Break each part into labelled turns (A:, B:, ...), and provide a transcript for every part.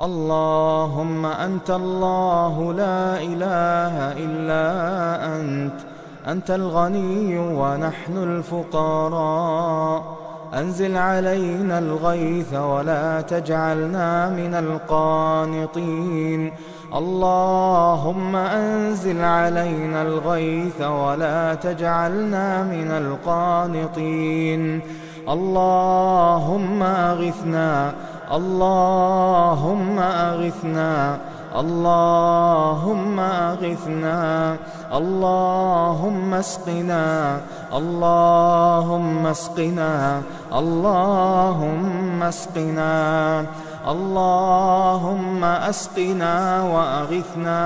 A: اللهم أنت الله لا إله إلا أنت أنت الغني ونحن الفقراء. أنزل علينا الغيث ولا تجعلنا من القانطين. اللهم أنزل علينا الغيث ولا تجعلنا من القانطين. اللهم أغثنا اللهم أغثنا اللهم أغثنا اللهم اسقنا اللهم اسقنا اللهم اسقنا اللهم أسقنا وأغثنا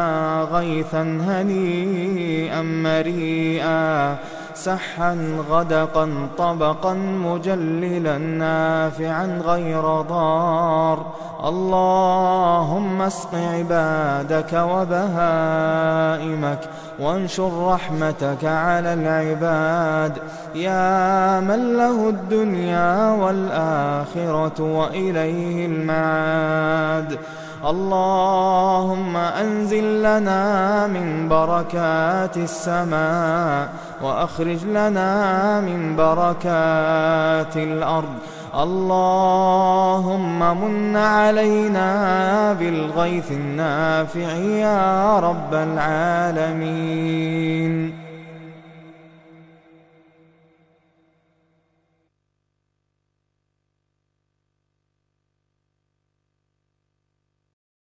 A: غيثا هنيئا مريئا. سحا غدقا طبقا مجللا نافعا غير ضار. اللهم اسق عبادك وبهائمك وانشر رحمتك على العباد. يا من له الدنيا والآخرة وإليه المعاد. اللهم أنزل لنا من بركات السماء وأخرج لنا من بركات الأرض. اللهم من علينا بالغيث النافع يا رب العالمين.